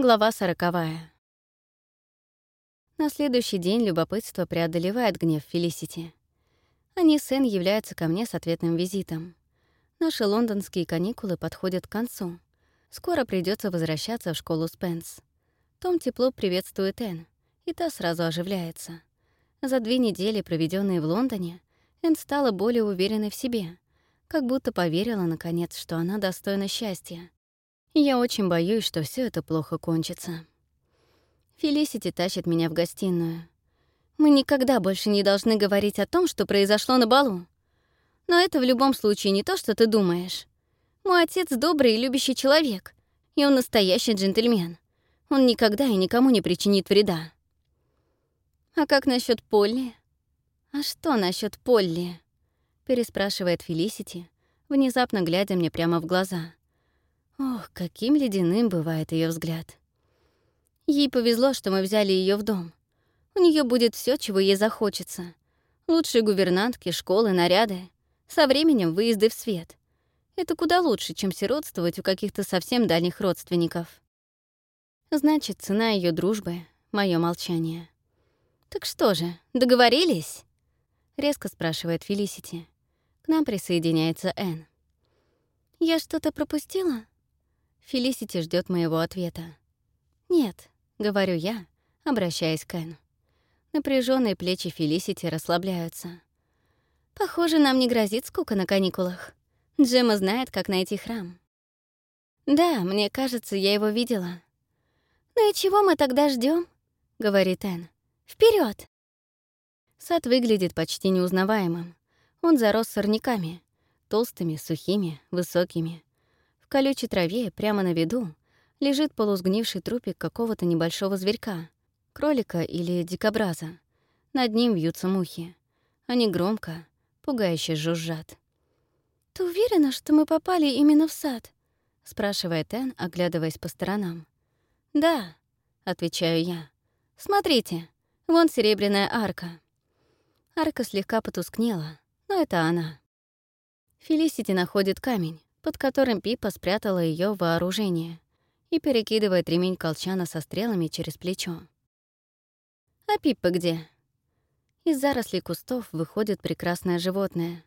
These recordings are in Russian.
Глава сороковая. На следующий день любопытство преодолевает гнев Фелисити. Они с Энн являются ко мне с ответным визитом. Наши лондонские каникулы подходят к концу. Скоро придется возвращаться в школу Спенс. Том тепло приветствует Энн, и та сразу оживляется. За две недели, проведенные в Лондоне, Энн стала более уверенной в себе, как будто поверила, наконец, что она достойна счастья. Я очень боюсь, что все это плохо кончится. Фелисити тащит меня в гостиную. Мы никогда больше не должны говорить о том, что произошло на балу. Но это в любом случае не то, что ты думаешь. Мой отец добрый и любящий человек, и он настоящий джентльмен. Он никогда и никому не причинит вреда. А как насчет Полли? А что насчет Полли? переспрашивает Фелисити, внезапно глядя мне прямо в глаза. Ох, каким ледяным бывает ее взгляд. Ей повезло, что мы взяли ее в дом. У нее будет все, чего ей захочется. Лучшие гувернантки, школы, наряды. Со временем выезды в свет. Это куда лучше, чем сиротствовать у каких-то совсем дальних родственников. Значит, цена ее дружбы — мое молчание. «Так что же, договорились?» — резко спрашивает Фелисити. К нам присоединяется Энн. «Я что-то пропустила?» Фелисити ждет моего ответа. «Нет», — говорю я, обращаясь к Энн. Напряженные плечи Фелисити расслабляются. «Похоже, нам не грозит скука на каникулах. Джема знает, как найти храм». «Да, мне кажется, я его видела». «Ну и чего мы тогда ждем? говорит Энн. Вперед! Сад выглядит почти неузнаваемым. Он зарос сорняками, толстыми, сухими, высокими. В колючей траве, прямо на виду, лежит полусгнивший трупик какого-то небольшого зверька, кролика или дикобраза. Над ним вьются мухи. Они громко, пугающе жужжат. «Ты уверена, что мы попали именно в сад?» — спрашивает Энн, оглядываясь по сторонам. «Да», — отвечаю я. «Смотрите, вон серебряная арка». Арка слегка потускнела, но это она. Фелисити находит камень, под которым Пипа спрятала ее вооружение и перекидывает ремень колчана со стрелами через плечо. «А Пиппа где?» Из зарослей кустов выходит прекрасное животное.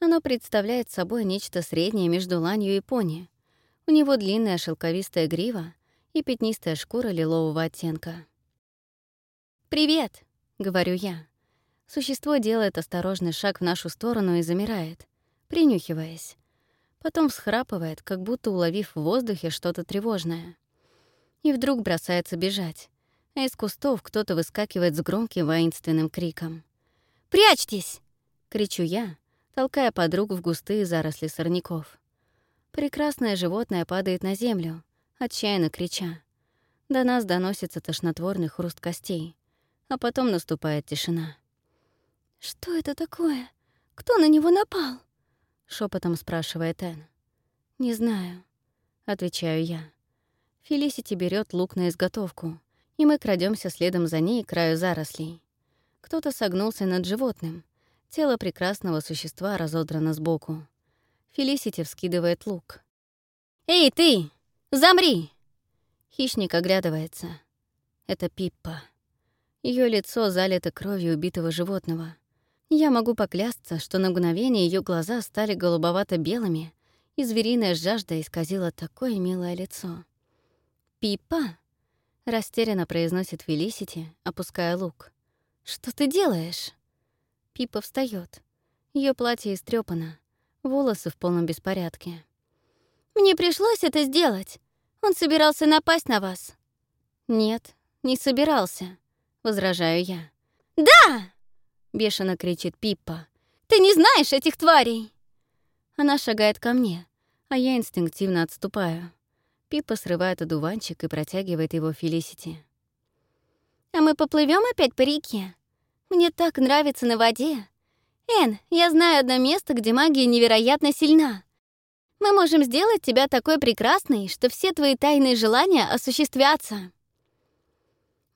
Оно представляет собой нечто среднее между ланью и пони. У него длинная шелковистая грива и пятнистая шкура лилового оттенка. «Привет!» — говорю я. Существо делает осторожный шаг в нашу сторону и замирает, принюхиваясь потом всхрапывает, как будто уловив в воздухе что-то тревожное. И вдруг бросается бежать, а из кустов кто-то выскакивает с громким воинственным криком. «Прячьтесь!» — кричу я, толкая подругу в густые заросли сорняков. Прекрасное животное падает на землю, отчаянно крича. До нас доносится тошнотворный хруст костей, а потом наступает тишина. «Что это такое? Кто на него напал?» Шепотом спрашивает Энн. «Не знаю», — отвечаю я. Фелисити берет лук на изготовку, и мы крадемся следом за ней к краю зарослей. Кто-то согнулся над животным. Тело прекрасного существа разодрано сбоку. Фелисити вскидывает лук. «Эй, ты! Замри!» Хищник оглядывается. Это Пиппа. Ее лицо залито кровью убитого животного. Я могу поклясться, что на мгновение ее глаза стали голубовато-белыми, и звериная жажда исказила такое милое лицо. «Пипа?» — растерянно произносит Фелисити, опуская лук. «Что ты делаешь?» Пипа встает. Ее платье истрепано, волосы в полном беспорядке. «Мне пришлось это сделать. Он собирался напасть на вас». «Нет, не собирался», — возражаю я. «Да!» — бешено кричит Пиппа. «Ты не знаешь этих тварей!» Она шагает ко мне, а я инстинктивно отступаю. Пиппа срывает одуванчик и протягивает его Фелисити. «А мы поплывем опять по реке? Мне так нравится на воде. Эн, я знаю одно место, где магия невероятно сильна. Мы можем сделать тебя такой прекрасной, что все твои тайные желания осуществятся».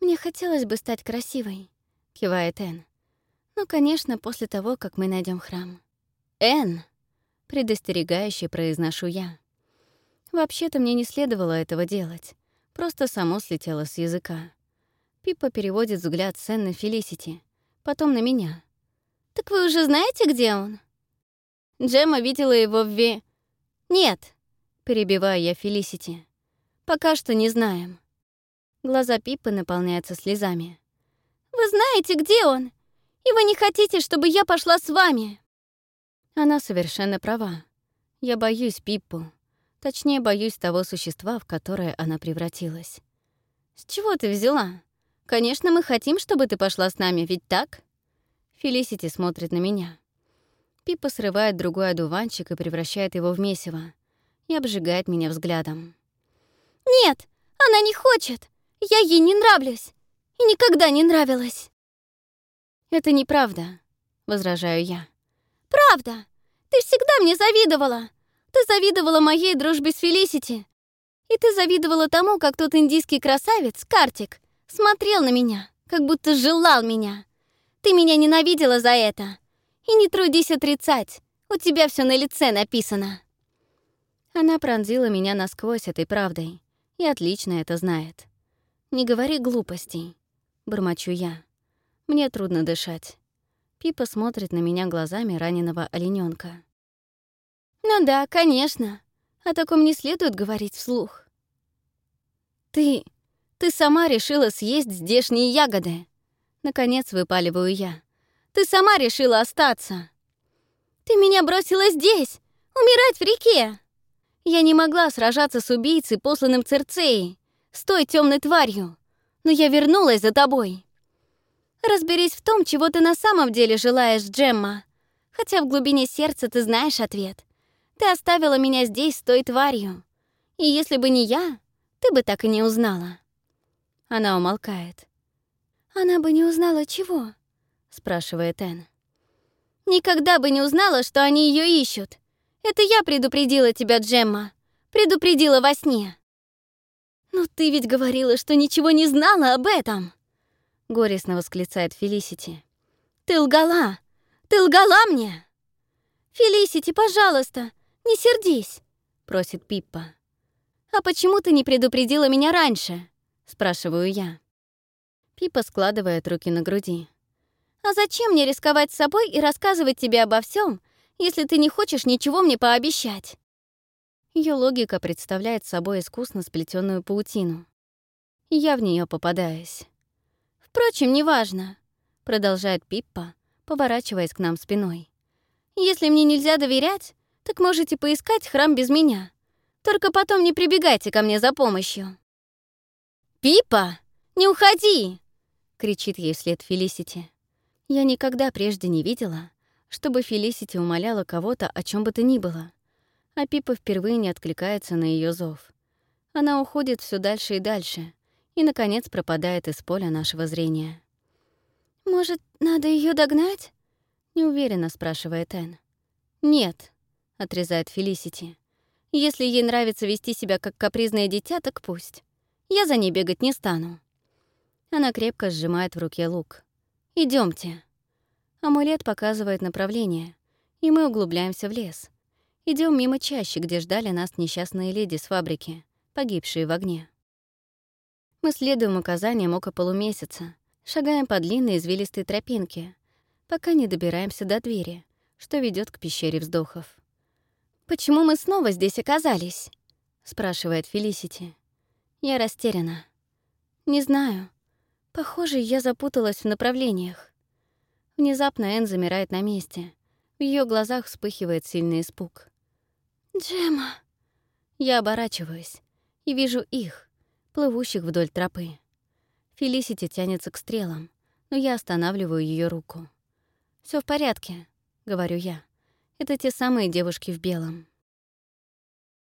«Мне хотелось бы стать красивой», — кивает Эн. Ну, конечно, после того, как мы найдем храм. «Энн!» — предостерегающе произношу я. Вообще-то мне не следовало этого делать. Просто само слетело с языка. Пиппа переводит взгляд Сен на Фелисити, потом на меня. «Так вы уже знаете, где он?» Джемма видела его в Ви... «Нет», — перебиваю я Фелисити. «Пока что не знаем». Глаза Пиппы наполняются слезами. «Вы знаете, где он? И вы не хотите, чтобы я пошла с вами?» Она совершенно права. Я боюсь Пиппу. Точнее, боюсь того существа, в которое она превратилась. «С чего ты взяла? Конечно, мы хотим, чтобы ты пошла с нами, ведь так?» Фелисити смотрит на меня. Пиппа срывает другой одуванчик и превращает его в месиво. И обжигает меня взглядом. «Нет, она не хочет! Я ей не нравлюсь! И никогда не нравилась!» «Это неправда», — возражаю я. «Правда! Ты всегда мне завидовала! Ты завидовала моей дружбе с Фелисити! И ты завидовала тому, как тот индийский красавец, Картик, смотрел на меня, как будто желал меня!» Ты меня ненавидела за это. И не трудись отрицать. У тебя все на лице написано. Она пронзила меня насквозь этой правдой и отлично это знает. Не говори глупостей, бормочу я. Мне трудно дышать. Пипа смотрит на меня глазами раненого олененка. Ну да, конечно. О таком не следует говорить вслух. Ты... ты сама решила съесть здешние ягоды. Наконец выпаливаю я. «Ты сама решила остаться!» «Ты меня бросила здесь! Умирать в реке!» Я не могла сражаться с убийцей, посланным Церцеей, с той темной тварью, но я вернулась за тобой. Разберись в том, чего ты на самом деле желаешь, Джемма. Хотя в глубине сердца ты знаешь ответ. Ты оставила меня здесь с той тварью. И если бы не я, ты бы так и не узнала. Она умолкает. «Она бы не узнала чего?» — спрашивает Энн. «Никогда бы не узнала, что они ее ищут. Это я предупредила тебя, Джемма. Предупредила во сне». «Но ты ведь говорила, что ничего не знала об этом!» — горестно восклицает Фелисити. «Ты лгала! Ты лгала мне!» «Фелисити, пожалуйста, не сердись!» — просит Пиппа. «А почему ты не предупредила меня раньше?» — спрашиваю я. Пипа складывает руки на груди. «А зачем мне рисковать с собой и рассказывать тебе обо всем, если ты не хочешь ничего мне пообещать?» Ее логика представляет собой искусно сплетенную паутину. Я в нее попадаюсь. «Впрочем, неважно», — продолжает Пиппа, поворачиваясь к нам спиной. «Если мне нельзя доверять, так можете поискать храм без меня. Только потом не прибегайте ко мне за помощью». «Пиппа, не уходи!» — кричит ей вслед Фелисити. Я никогда прежде не видела, чтобы Фелисити умоляла кого-то о чем бы то ни было, а Пипа впервые не откликается на ее зов. Она уходит все дальше и дальше и, наконец, пропадает из поля нашего зрения. «Может, надо ее догнать?» — неуверенно спрашивает Энн. «Нет», — отрезает Фелисити. «Если ей нравится вести себя как капризное дитя, так пусть. Я за ней бегать не стану». Она крепко сжимает в руке лук. Идемте. Амулет показывает направление, и мы углубляемся в лес. Идем мимо чащи, где ждали нас несчастные леди с фабрики, погибшие в огне. Мы следуем указаниям около полумесяца, шагаем по длинной извилистой тропинке, пока не добираемся до двери, что ведет к пещере вздохов. «Почему мы снова здесь оказались?» — спрашивает Фелисити. Я растеряна. «Не знаю. Похоже, я запуталась в направлениях. Внезапно Энн замирает на месте. В ее глазах вспыхивает сильный испуг. «Джема!» Я оборачиваюсь и вижу их, плывущих вдоль тропы. Фелисити тянется к стрелам, но я останавливаю ее руку. Все в порядке», — говорю я. «Это те самые девушки в белом».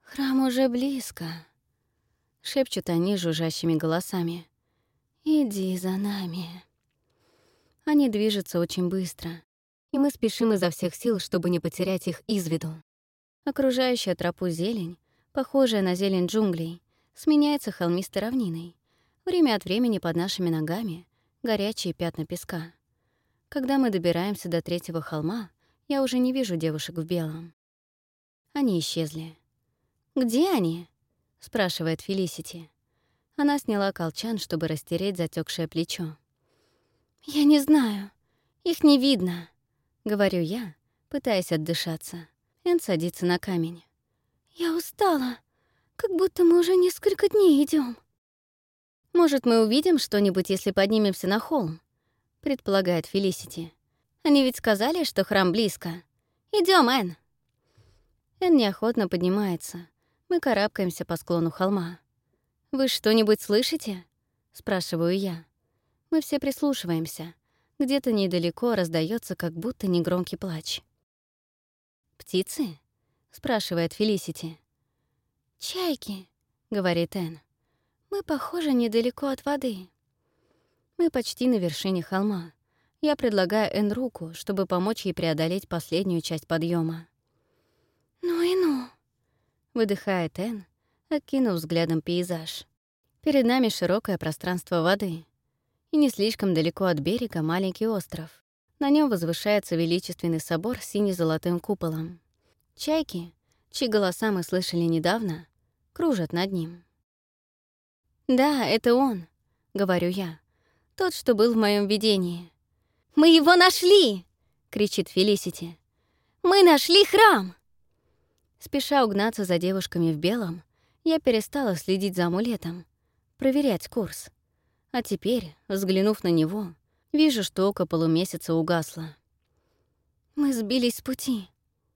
«Храм уже близко», — шепчут они жужжащими голосами. «Иди за нами». Они движутся очень быстро, и мы спешим изо всех сил, чтобы не потерять их из виду. Окружающая тропу зелень, похожая на зелень джунглей, сменяется холмистой равниной. Время от времени под нашими ногами горячие пятна песка. Когда мы добираемся до третьего холма, я уже не вижу девушек в белом. Они исчезли. «Где они?» — спрашивает Фелисити. Она сняла колчан, чтобы растереть затекшее плечо. «Я не знаю. Их не видно», — говорю я, пытаясь отдышаться. Эн садится на камень. «Я устала. Как будто мы уже несколько дней идем. «Может, мы увидим что-нибудь, если поднимемся на холм?» — предполагает Фелисити. «Они ведь сказали, что храм близко. Идем, Эн!» Эн неохотно поднимается. Мы карабкаемся по склону холма. «Вы что-нибудь слышите?» — спрашиваю я. Мы все прислушиваемся. Где-то недалеко раздается как будто негромкий плач. «Птицы?» — спрашивает Фелисити. «Чайки», — говорит Энн. «Мы, похоже, недалеко от воды». Мы почти на вершине холма. Я предлагаю Энн руку, чтобы помочь ей преодолеть последнюю часть подъема. «Ну и ну», — выдыхает Энн, окинув взглядом пейзаж. Перед нами широкое пространство воды. И не слишком далеко от берега маленький остров. На нем возвышается величественный собор с сине-золотым куполом. Чайки, чьи голоса мы слышали недавно, кружат над ним. «Да, это он», — говорю я. «Тот, что был в моем видении». «Мы его нашли!» — кричит Фелисити. «Мы нашли храм!» Спеша угнаться за девушками в белом, я перестала следить за амулетом, проверять курс. А теперь, взглянув на него, вижу, что око полумесяца угасло. «Мы сбились с пути»,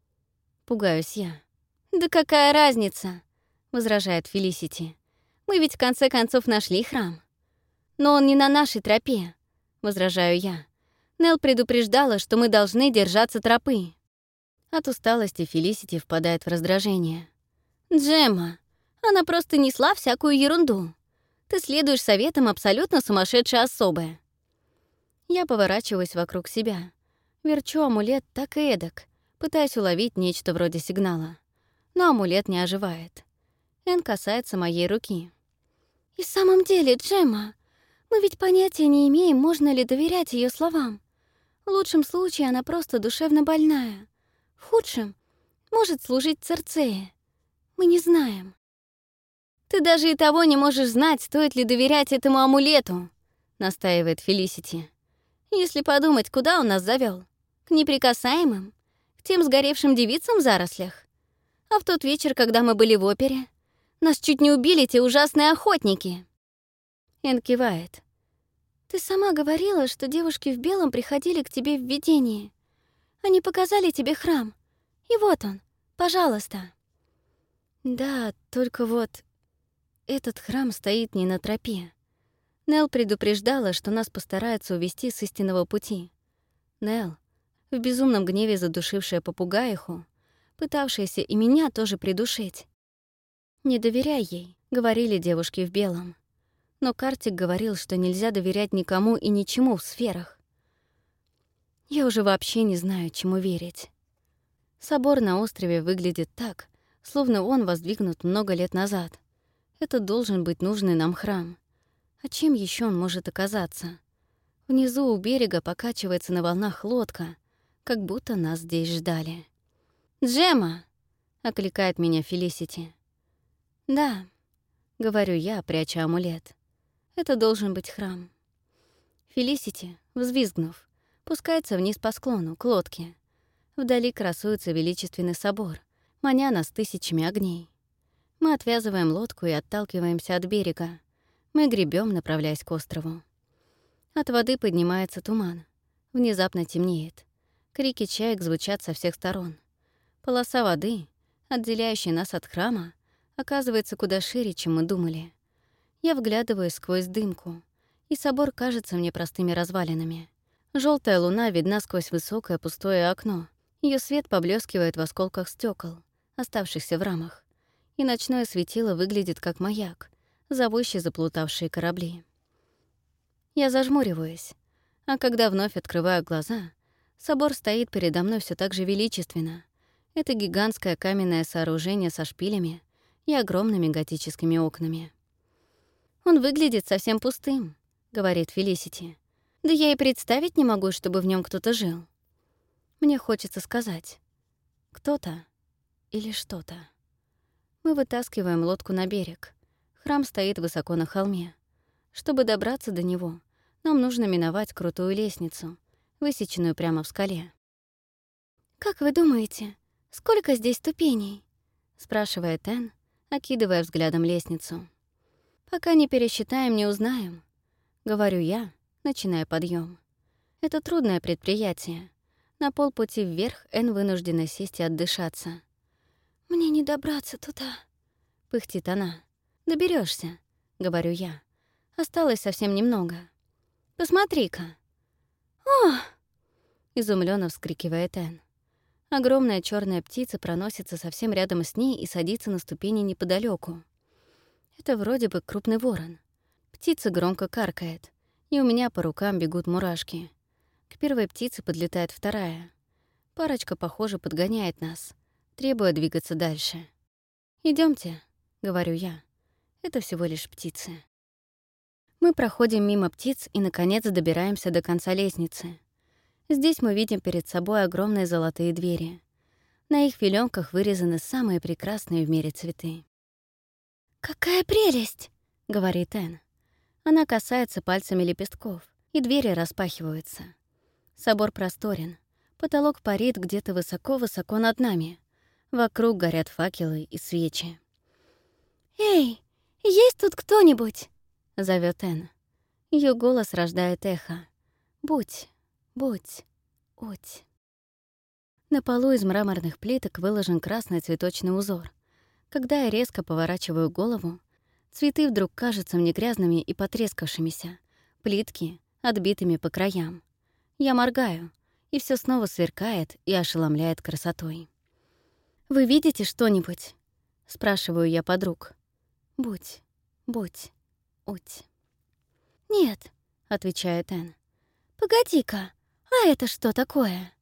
— пугаюсь я. «Да какая разница?» — возражает Фелисити. «Мы ведь в конце концов нашли храм». «Но он не на нашей тропе», — возражаю я. Нел предупреждала, что мы должны держаться тропы. От усталости Фелисити впадает в раздражение. «Джемма, она просто несла всякую ерунду. Ты следуешь советам абсолютно сумасшедшей особы». Я поворачиваюсь вокруг себя. Верчу амулет так и эдак, пытаясь уловить нечто вроде сигнала но амулет не оживает. Эн касается моей руки. «И в самом деле, Джемма, мы ведь понятия не имеем, можно ли доверять ее словам. В лучшем случае она просто душевно больная. В худшем — может служить Церцея. Мы не знаем». «Ты даже и того не можешь знать, стоит ли доверять этому амулету», — настаивает Фелисити. «Если подумать, куда он нас завел? К неприкасаемым? К тем сгоревшим девицам в зарослях? А в тот вечер, когда мы были в опере, нас чуть не убили те ужасные охотники. Эн кивает. Ты сама говорила, что девушки в белом приходили к тебе в видении. Они показали тебе храм. И вот он, пожалуйста. Да, только вот этот храм стоит не на тропе. Нел предупреждала, что нас постараются увести с истинного пути. Нел, в безумном гневе задушившая попугаиху, пытавшаяся и меня тоже придушить. «Не доверяй ей», — говорили девушки в белом. Но Картик говорил, что нельзя доверять никому и ничему в сферах. Я уже вообще не знаю, чему верить. Собор на острове выглядит так, словно он воздвигнут много лет назад. Это должен быть нужный нам храм. А чем еще он может оказаться? Внизу у берега покачивается на волнах лодка, как будто нас здесь ждали. «Джема!» — окликает меня Фелисити. «Да», — говорю я, пряча амулет. «Это должен быть храм». Фелисити, взвизгнув, пускается вниз по склону, к лодке. Вдали красуется величественный собор, маня нас тысячами огней. Мы отвязываем лодку и отталкиваемся от берега. Мы гребем, направляясь к острову. От воды поднимается туман. Внезапно темнеет. Крики чаек звучат со всех сторон. Полоса воды, отделяющая нас от храма, оказывается куда шире, чем мы думали. Я вглядываюсь сквозь дымку, и собор кажется мне простыми развалинами. Желтая луна видна сквозь высокое пустое окно. Ее свет поблескивает в осколках стекол, оставшихся в рамах. И ночное светило выглядит как маяк, зовущий заплутавшие корабли. Я зажмуриваюсь, а когда вновь открываю глаза, собор стоит передо мной все так же величественно, это гигантское каменное сооружение со шпилями и огромными готическими окнами. «Он выглядит совсем пустым», — говорит Фелисити. «Да я и представить не могу, чтобы в нем кто-то жил». Мне хочется сказать «кто-то» или «что-то». Мы вытаскиваем лодку на берег. Храм стоит высоко на холме. Чтобы добраться до него, нам нужно миновать крутую лестницу, высеченную прямо в скале. «Как вы думаете, сколько здесь ступеней?» — спрашивает Энн, окидывая взглядом лестницу. «Пока не пересчитаем, не узнаем», — говорю я, начиная подъем. Это трудное предприятие. На полпути вверх Энн вынуждена сесть и отдышаться. «Мне не добраться туда», — пыхтит она. Доберешься, говорю я. Осталось совсем немного. Посмотри-ка. «О!» — изумленно вскрикивает Энн. Огромная черная птица проносится совсем рядом с ней и садится на ступени неподалеку. Это вроде бы крупный ворон. Птица громко каркает, и у меня по рукам бегут мурашки. К первой птице подлетает вторая. Парочка, похоже, подгоняет нас, требуя двигаться дальше. Идемте, говорю я. Это всего лишь птицы. Мы проходим мимо птиц и, наконец, добираемся до конца лестницы. Здесь мы видим перед собой огромные золотые двери. На их филёнках вырезаны самые прекрасные в мире цветы. «Какая прелесть!» — говорит Энн. Она касается пальцами лепестков, и двери распахиваются. Собор просторен. Потолок парит где-то высоко-высоко над нами. Вокруг горят факелы и свечи. «Эй, есть тут кто-нибудь?» — зовет Энн. Ее голос рождает эхо. «Будь, Будь, будь. На полу из мраморных плиток выложен красный цветочный узор. Когда я резко поворачиваю голову, цветы вдруг кажутся мне грязными и потрескавшимися, плитки — отбитыми по краям. Я моргаю, и все снова сверкает и ошеломляет красотой. «Вы видите что-нибудь?» — спрашиваю я подруг. «Будь, будь, уть». «Нет», — отвечает Энн. «Погоди-ка, «А это что такое?»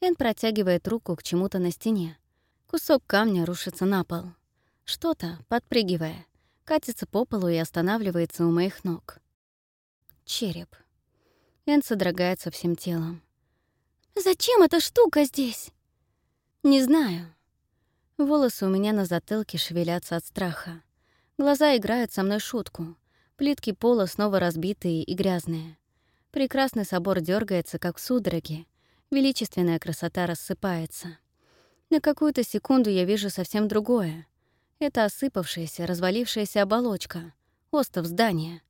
Эн протягивает руку к чему-то на стене. Кусок камня рушится на пол. Что-то, подпрыгивая, катится по полу и останавливается у моих ног. Череп. Эн содрогается всем телом. «Зачем эта штука здесь?» «Не знаю». Волосы у меня на затылке шевелятся от страха. Глаза играют со мной шутку. Плитки пола снова разбитые и грязные. Прекрасный собор дергается, как в судороге. Величественная красота рассыпается. На какую-то секунду я вижу совсем другое. Это осыпавшаяся, развалившаяся оболочка, остов здания.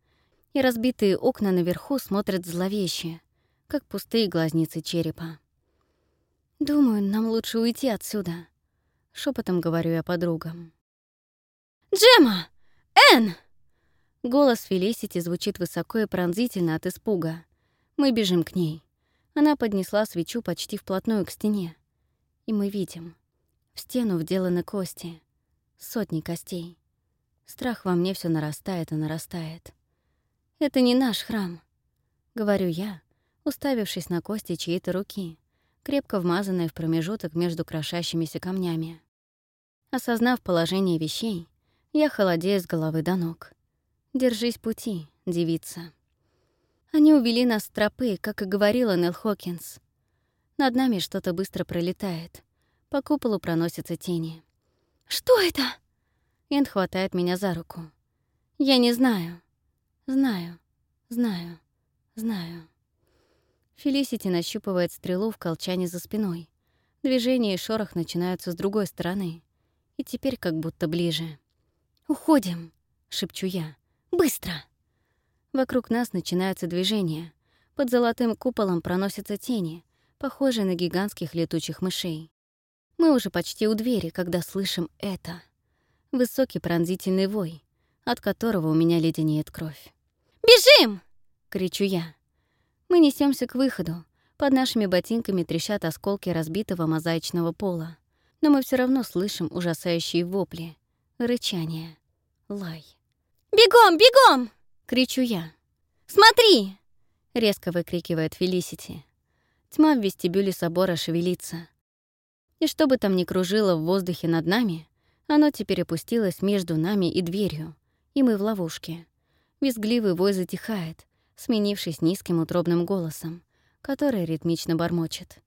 И разбитые окна наверху смотрят зловеще, как пустые глазницы черепа. «Думаю, нам лучше уйти отсюда», — шепотом говорю я подругам. «Джема! Энн!» Голос Фелисити звучит высоко и пронзительно от испуга. Мы бежим к ней. Она поднесла свечу почти вплотную к стене. И мы видим. В стену вделаны кости. Сотни костей. Страх во мне все нарастает и нарастает. «Это не наш храм», — говорю я, уставившись на кости чьей-то руки, крепко вмазанной в промежуток между крошащимися камнями. Осознав положение вещей, я холодею с головы до ног. «Держись пути, девица». Они увели нас с тропы, как и говорила Нелл Хокинс. Над нами что-то быстро пролетает. По куполу проносятся тени. «Что это?» Энд хватает меня за руку. «Я не знаю. Знаю. Знаю. Знаю». Фелисити нащупывает стрелу в колчане за спиной. Движение и шорох начинаются с другой стороны. И теперь как будто ближе. «Уходим!» — шепчу я. «Быстро!» Вокруг нас начинаются движения. Под золотым куполом проносятся тени, похожие на гигантских летучих мышей. Мы уже почти у двери, когда слышим это. Высокий пронзительный вой, от которого у меня леденеет кровь. «Бежим!» — кричу я. Мы несемся к выходу. Под нашими ботинками трещат осколки разбитого мозаичного пола. Но мы все равно слышим ужасающие вопли, рычание, лай. «Бегом, бегом!» Кричу я. «Смотри!» — резко выкрикивает Фелисити. Тьма в вестибюле собора шевелится. И что бы там ни кружило в воздухе над нами, оно теперь опустилось между нами и дверью, и мы в ловушке. Визгливый вой затихает, сменившись низким утробным голосом, который ритмично бормочет.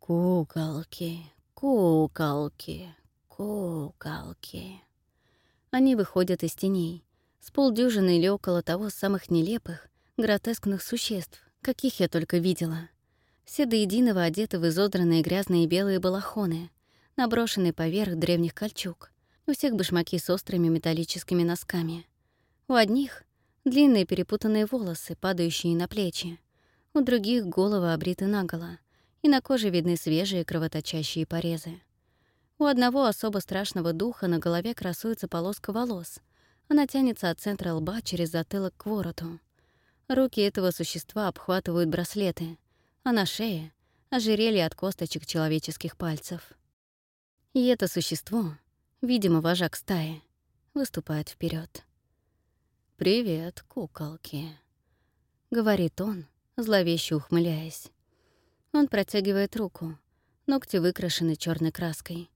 «Куколки, куколки, куколки». Они выходят из теней, с полдюжины или около того самых нелепых, гротескных существ, каких я только видела. Все до единого одеты в изодранные грязные белые балахоны, наброшенные поверх древних кольчуг. У всех башмаки с острыми металлическими носками. У одних — длинные перепутанные волосы, падающие на плечи. У других — головы обриты наголо, и на коже видны свежие кровоточащие порезы. У одного особо страшного духа на голове красуется полоска волос. Она тянется от центра лба через затылок к вороту. Руки этого существа обхватывают браслеты, а на шее — ожерелье от косточек человеческих пальцев. И это существо, видимо, вожак стаи, выступает вперед. «Привет, куколки», — говорит он, зловеще ухмыляясь. Он протягивает руку, ногти выкрашены черной краской.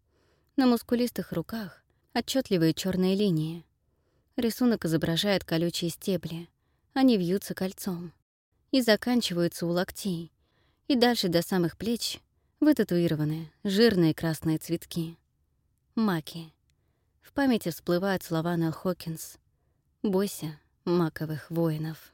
На мускулистых руках отчетливые черные линии. Рисунок изображает колючие стебли. Они вьются кольцом и заканчиваются у локтей, и дальше до самых плеч вытатуированы жирные красные цветки. Маки. В памяти всплывают слова Нелл Хокинс. «Бойся маковых воинов».